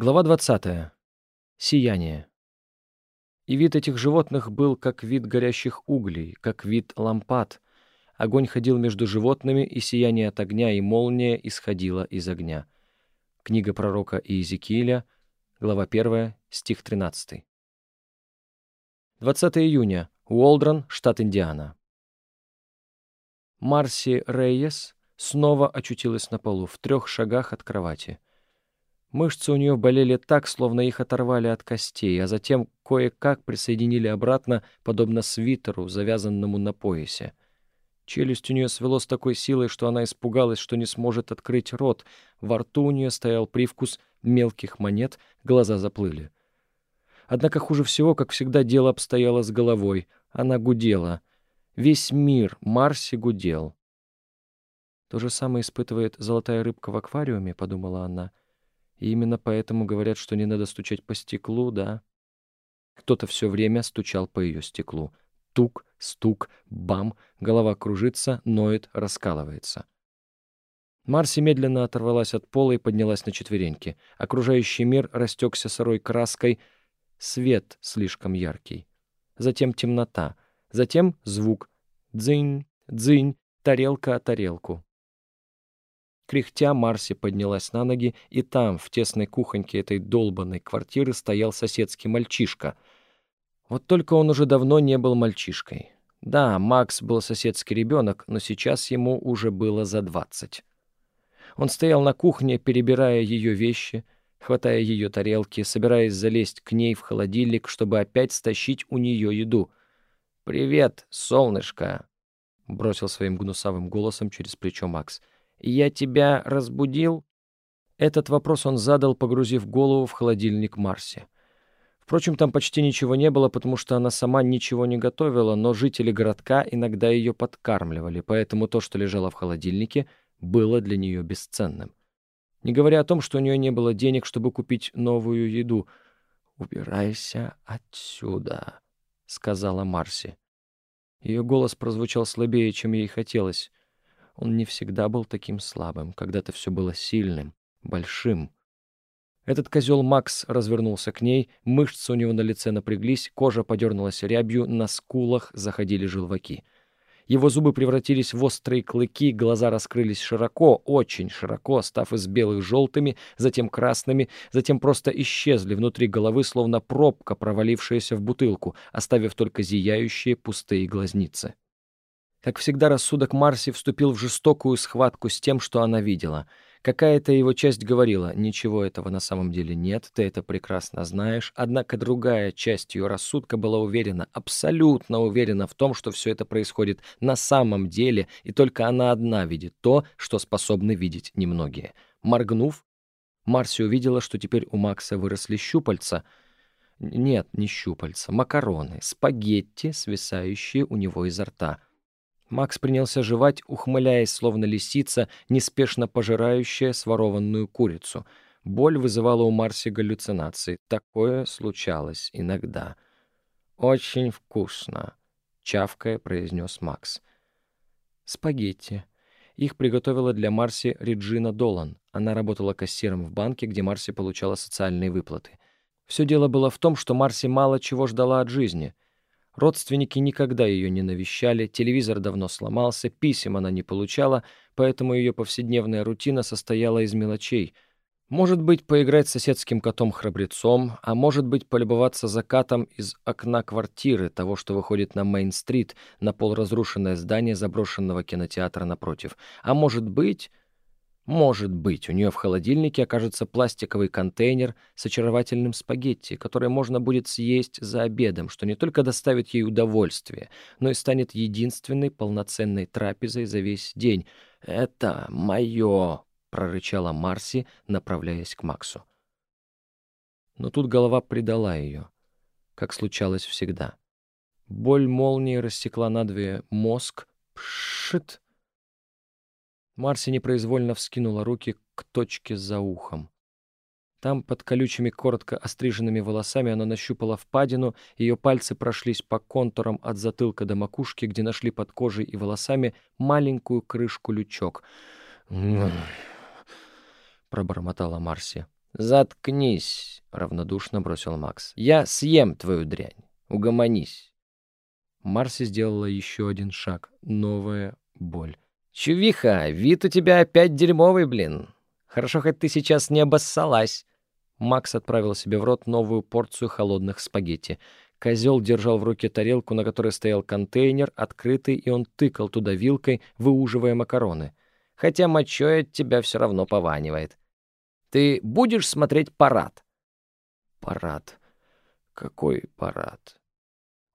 Глава 20. Сияние. И вид этих животных был как вид горящих углей, как вид лампад. Огонь ходил между животными, и сияние от огня и молния исходило из огня. Книга пророка Иезекииля, глава 1, стих 13. 20 июня. Уолдрон, штат Индиана. Марси Рейес снова очутилась на полу, в трех шагах от кровати. Мышцы у нее болели так, словно их оторвали от костей, а затем кое-как присоединили обратно, подобно свитеру, завязанному на поясе. Челюсть у нее свело с такой силой, что она испугалась, что не сможет открыть рот. Во рту у нее стоял привкус мелких монет, глаза заплыли. Однако хуже всего, как всегда, дело обстояло с головой. Она гудела. Весь мир Марси гудел. «То же самое испытывает золотая рыбка в аквариуме», — подумала она. И именно поэтому говорят, что не надо стучать по стеклу, да? Кто-то все время стучал по ее стеклу. Тук, стук, бам, голова кружится, ноет, раскалывается. Марси медленно оторвалась от пола и поднялась на четвереньки. Окружающий мир растекся сырой краской, свет слишком яркий. Затем темнота, затем звук. Дзынь, дзынь, тарелка о тарелку. Кряхтя, Марси поднялась на ноги, и там, в тесной кухоньке этой долбанной квартиры, стоял соседский мальчишка. Вот только он уже давно не был мальчишкой. Да, Макс был соседский ребенок, но сейчас ему уже было за двадцать. Он стоял на кухне, перебирая ее вещи, хватая ее тарелки, собираясь залезть к ней в холодильник, чтобы опять стащить у нее еду. «Привет, солнышко!» — бросил своим гнусавым голосом через плечо Макс — «Я тебя разбудил?» Этот вопрос он задал, погрузив голову в холодильник Марси. Впрочем, там почти ничего не было, потому что она сама ничего не готовила, но жители городка иногда ее подкармливали, поэтому то, что лежало в холодильнике, было для нее бесценным. Не говоря о том, что у нее не было денег, чтобы купить новую еду. «Убирайся отсюда», — сказала Марси. Ее голос прозвучал слабее, чем ей хотелось. Он не всегда был таким слабым, когда-то все было сильным, большим. Этот козел Макс развернулся к ней, мышцы у него на лице напряглись, кожа подернулась рябью, на скулах заходили желваки. Его зубы превратились в острые клыки, глаза раскрылись широко, очень широко, став из белых желтыми, затем красными, затем просто исчезли внутри головы, словно пробка, провалившаяся в бутылку, оставив только зияющие пустые глазницы. Как всегда, рассудок Марси вступил в жестокую схватку с тем, что она видела. Какая-то его часть говорила, ничего этого на самом деле нет, ты это прекрасно знаешь, однако другая часть ее рассудка была уверена, абсолютно уверена в том, что все это происходит на самом деле, и только она одна видит то, что способны видеть немногие. Моргнув, Марси увидела, что теперь у Макса выросли щупальца. Нет, не щупальца, макароны, спагетти, свисающие у него изо рта — Макс принялся жевать, ухмыляясь, словно лисица, неспешно пожирающая сворованную курицу. Боль вызывала у Марси галлюцинации. Такое случалось иногда. «Очень вкусно», — чавкая произнес Макс. «Спагетти». Их приготовила для Марси Реджина Долан. Она работала кассиром в банке, где Марси получала социальные выплаты. Все дело было в том, что Марси мало чего ждала от жизни — Родственники никогда ее не навещали, телевизор давно сломался, писем она не получала, поэтому ее повседневная рутина состояла из мелочей. Может быть, поиграть с соседским котом-храбрецом, а может быть, полюбоваться закатом из окна квартиры, того, что выходит на Мейн-стрит, на полуразрушенное здание заброшенного кинотеатра напротив. А может быть... Может быть, у нее в холодильнике окажется пластиковый контейнер с очаровательным спагетти, который можно будет съесть за обедом, что не только доставит ей удовольствие, но и станет единственной полноценной трапезой за весь день. «Это мое!» — прорычала Марси, направляясь к Максу. Но тут голова предала ее, как случалось всегда. Боль молнии рассекла надвое мозг. Пшит! Марси непроизвольно вскинула руки к точке за ухом. Там, под колючими, коротко остриженными волосами, она нащупала впадину, ее пальцы прошлись по контурам от затылка до макушки, где нашли под кожей и волосами маленькую крышку-лючок. «Пробормотала Марси. «Заткнись», — равнодушно бросил Макс. «Я съем твою дрянь. Угомонись». Марси сделала еще один шаг. Новая боль. «Чувиха, вид у тебя опять дерьмовый, блин. Хорошо, хоть ты сейчас не обоссалась». Макс отправил себе в рот новую порцию холодных спагетти. Козел держал в руке тарелку, на которой стоял контейнер, открытый, и он тыкал туда вилкой, выуживая макароны. Хотя мочой от тебя все равно пованивает. Ты будешь смотреть парад? Парад. Какой парад?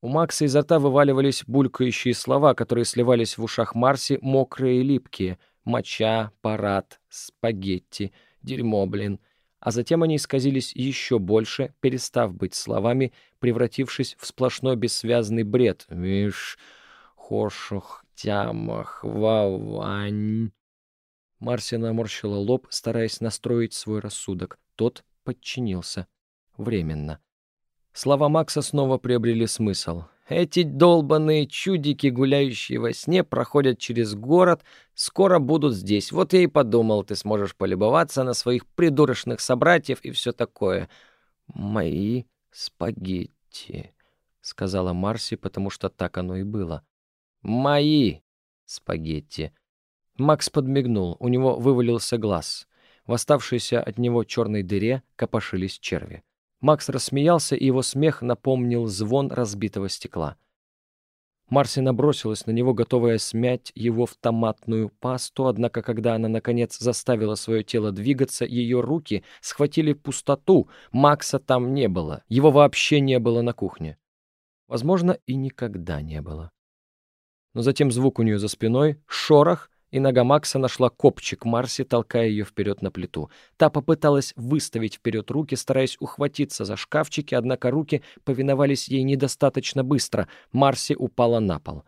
У Макса изо рта вываливались булькающие слова, которые сливались в ушах Марси, мокрые и липкие. Моча, парад, спагетти, дерьмо, блин а затем они исказились еще больше, перестав быть словами, превратившись в сплошной бессвязный бред. «Виш, хошух, тямах, вавань...» Марсия наморщила лоб, стараясь настроить свой рассудок. Тот подчинился. Временно. Слова Макса снова приобрели смысл. Эти долбаные чудики, гуляющие во сне, проходят через город, скоро будут здесь. Вот я и подумал, ты сможешь полюбоваться на своих придурочных собратьев и все такое. Мои спагетти, — сказала Марси, потому что так оно и было. Мои спагетти. Макс подмигнул, у него вывалился глаз. В оставшейся от него черной дыре копошились черви. Макс рассмеялся, и его смех напомнил звон разбитого стекла. Марси набросилась на него, готовая смять его в томатную пасту, однако когда она, наконец, заставила свое тело двигаться, ее руки схватили пустоту. Макса там не было, его вообще не было на кухне. Возможно, и никогда не было. Но затем звук у нее за спиной, шорох — и нога Макса нашла копчик Марси, толкая ее вперед на плиту. Та попыталась выставить вперед руки, стараясь ухватиться за шкафчики, однако руки повиновались ей недостаточно быстро. Марси упала на пол.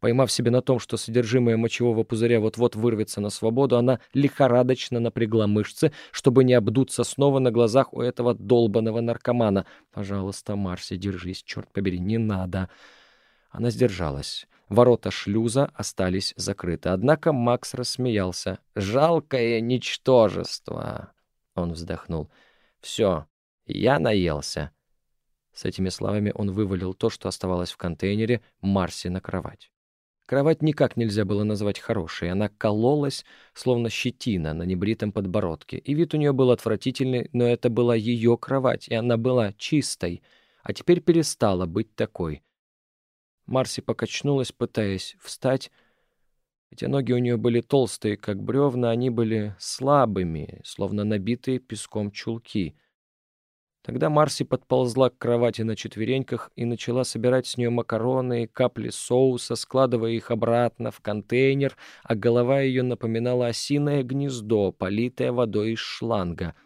Поймав себя на том, что содержимое мочевого пузыря вот-вот вырвется на свободу, она лихорадочно напрягла мышцы, чтобы не обдуться снова на глазах у этого долбанного наркомана. «Пожалуйста, Марси, держись, черт побери, не надо!» Она сдержалась. Ворота шлюза остались закрыты. Однако Макс рассмеялся. «Жалкое ничтожество!» Он вздохнул. «Все, я наелся». С этими словами он вывалил то, что оставалось в контейнере, Марси на кровать. Кровать никак нельзя было назвать хорошей. Она кололась, словно щетина на небритом подбородке. И вид у нее был отвратительный, но это была ее кровать, и она была чистой. А теперь перестала быть такой. Марси покачнулась, пытаясь встать. Эти ноги у нее были толстые, как бревна, они были слабыми, словно набитые песком чулки. Тогда Марси подползла к кровати на четвереньках и начала собирать с нее макароны и капли соуса, складывая их обратно в контейнер, а голова ее напоминала осиное гнездо, политое водой из шланга.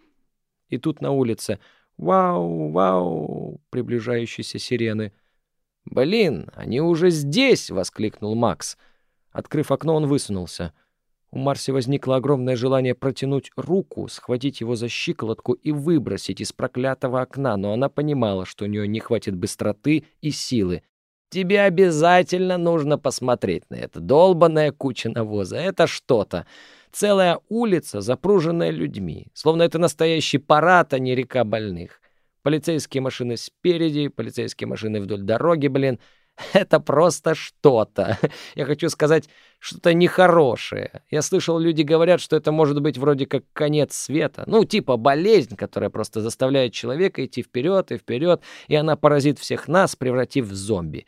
И тут на улице «Вау! Вау!» приближающиеся сирены — «Блин, они уже здесь!» — воскликнул Макс. Открыв окно, он высунулся. У Марси возникло огромное желание протянуть руку, схватить его за щиколотку и выбросить из проклятого окна, но она понимала, что у нее не хватит быстроты и силы. «Тебе обязательно нужно посмотреть на это. Долбаная куча навоза. Это что-то. Целая улица, запруженная людьми. Словно это настоящий парад, а не река больных. Полицейские машины спереди, полицейские машины вдоль дороги, блин. Это просто что-то. Я хочу сказать, что-то нехорошее. Я слышал, люди говорят, что это может быть вроде как конец света. Ну, типа болезнь, которая просто заставляет человека идти вперед и вперед, и она поразит всех нас, превратив в зомби.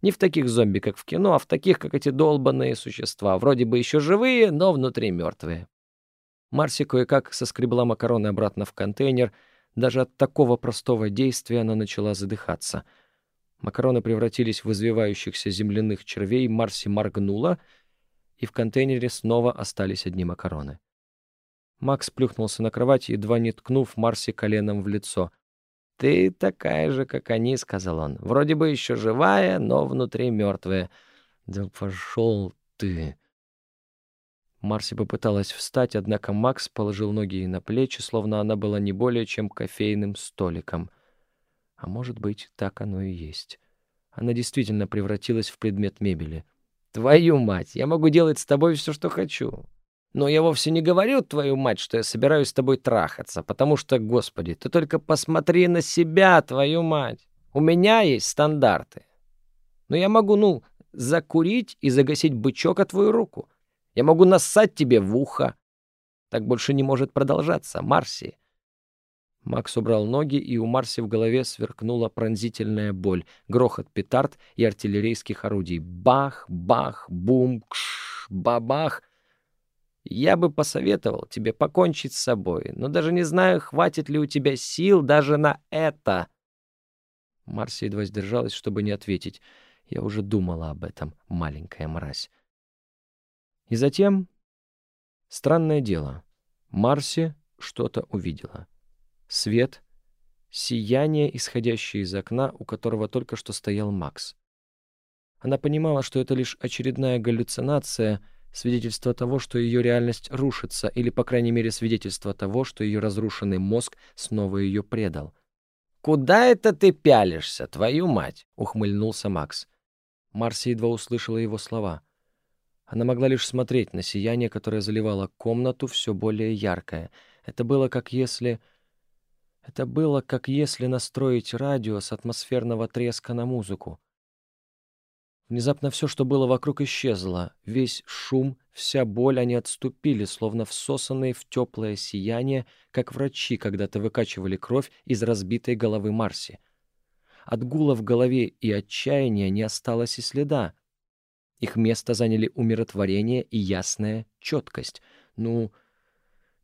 Не в таких зомби, как в кино, а в таких, как эти долбанные существа. Вроде бы еще живые, но внутри мертвые. Марси кое-как соскребла макароны обратно в контейнер — даже от такого простого действия она начала задыхаться. Макароны превратились в извивающихся земляных червей, Марси моргнула, и в контейнере снова остались одни макароны. Макс плюхнулся на кровать, едва не ткнув Марси коленом в лицо. «Ты такая же, как они», — сказал он. «Вроде бы еще живая, но внутри мертвая». «Да пошел ты!» Марси попыталась встать, однако Макс положил ноги ей на плечи, словно она была не более чем кофейным столиком. А может быть, так оно и есть. Она действительно превратилась в предмет мебели. «Твою мать! Я могу делать с тобой все, что хочу!» Но я вовсе не говорю, твою мать, что я собираюсь с тобой трахаться, потому что, господи, ты только посмотри на себя, твою мать. У меня есть стандарты. Но я могу, ну, закурить и загасить бычок от твою руку. Я могу нассать тебе в ухо. Так больше не может продолжаться, Марси. Макс убрал ноги, и у Марси в голове сверкнула пронзительная боль, грохот петард и артиллерийских орудий. Бах, бах, бум, кш, бабах. Я бы посоветовал тебе покончить с собой, но даже не знаю, хватит ли у тебя сил даже на это. Марси едва сдержалась, чтобы не ответить. Я уже думала об этом, маленькая мразь. И затем... Странное дело. Марси что-то увидела свет, сияние, исходящее из окна, у которого только что стоял Макс. Она понимала, что это лишь очередная галлюцинация, свидетельство того, что ее реальность рушится, или, по крайней мере, свидетельство того, что ее разрушенный мозг снова ее предал. «Куда это ты пялишься, твою мать?» — ухмыльнулся Макс. Марси едва услышала его слова. Она могла лишь смотреть на сияние, которое заливало комнату все более яркое. Это было как если... Это было, как если настроить радио с атмосферного треска на музыку. Внезапно все, что было вокруг, исчезло. Весь шум, вся боль, они отступили, словно всосанные в теплое сияние, как врачи когда-то выкачивали кровь из разбитой головы Марси. От гула в голове и отчаяния не осталось и следа. Их место заняли умиротворение и ясная четкость. Ну,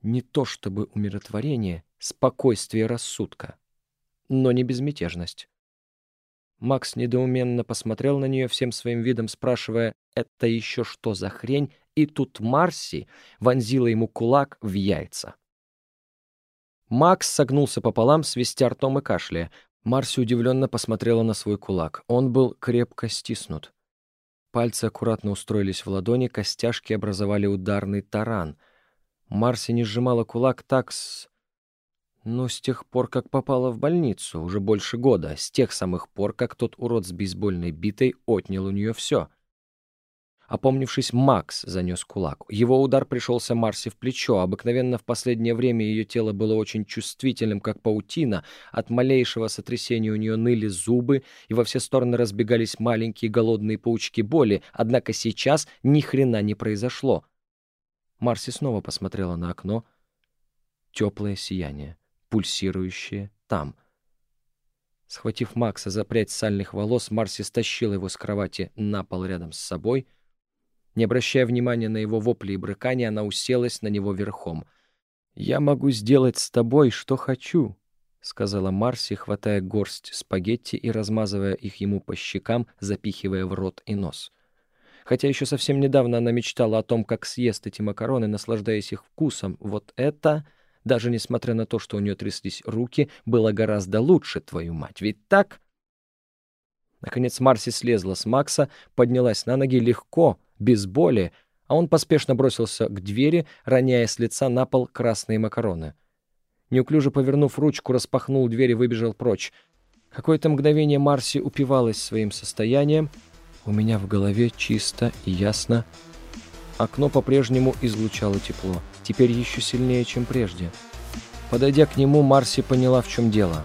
не то чтобы умиротворение, спокойствие рассудка, но не безмятежность. Макс недоуменно посмотрел на нее всем своим видом, спрашивая, «Это еще что за хрень?» И тут Марси вонзила ему кулак в яйца. Макс согнулся пополам, свистя ртом и кашляя. Марси удивленно посмотрела на свой кулак. Он был крепко стиснут. Пальцы аккуратно устроились в ладони, костяшки образовали ударный таран. Марси не сжимала кулак так с... Но с тех пор, как попала в больницу, уже больше года, с тех самых пор, как тот урод с бейсбольной битой отнял у нее все. Опомнившись, Макс занес кулак. Его удар пришелся Марси в плечо. Обыкновенно в последнее время ее тело было очень чувствительным, как паутина. От малейшего сотрясения у нее ныли зубы, и во все стороны разбегались маленькие голодные паучки боли. Однако сейчас ни хрена не произошло. Марси снова посмотрела на окно. Теплое сияние пульсирующее там. Схватив Макса за прядь сальных волос, Марси стащила его с кровати на пол рядом с собой. Не обращая внимания на его вопли и брыкания, она уселась на него верхом. «Я могу сделать с тобой, что хочу», — сказала Марси, хватая горсть спагетти и размазывая их ему по щекам, запихивая в рот и нос. Хотя еще совсем недавно она мечтала о том, как съест эти макароны, наслаждаясь их вкусом, вот это даже несмотря на то, что у нее тряслись руки, было гораздо лучше, твою мать. Ведь так? Наконец Марси слезла с Макса, поднялась на ноги легко, без боли, а он поспешно бросился к двери, роняя с лица на пол красные макароны. Неуклюже повернув ручку, распахнул дверь и выбежал прочь. Какое-то мгновение Марси упивалась своим состоянием. У меня в голове чисто и ясно. Окно по-прежнему излучало тепло теперь еще сильнее, чем прежде. Подойдя к нему, Марси поняла, в чем дело.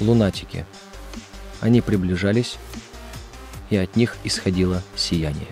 Лунатики. Они приближались, и от них исходило сияние.